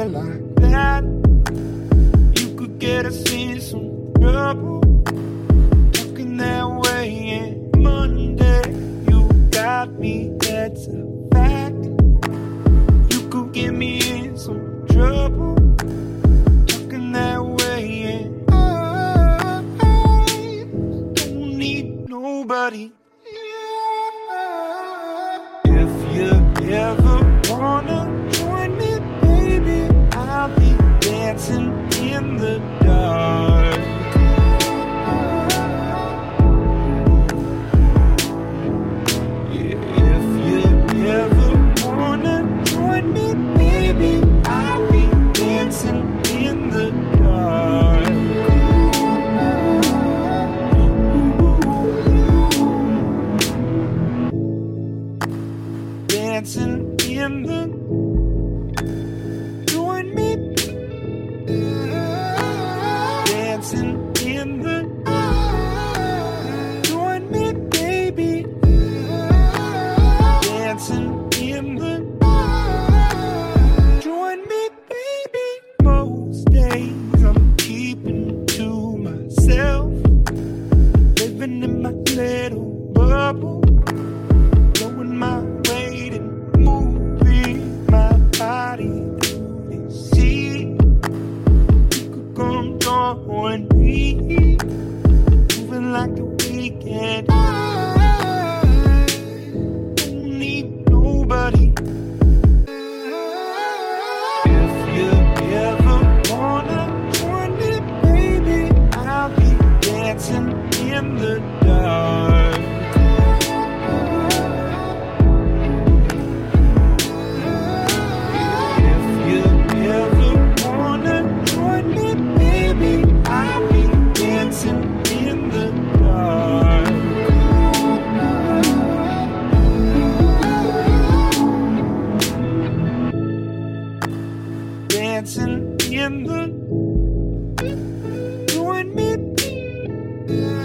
feel like that, you could get us in some trouble. Talking that way, and Monday, you got me, that's a fact. You could get me in some trouble. Talking that way, and I don't need nobody. dancing in the you and me. Dancing One. remember you and me.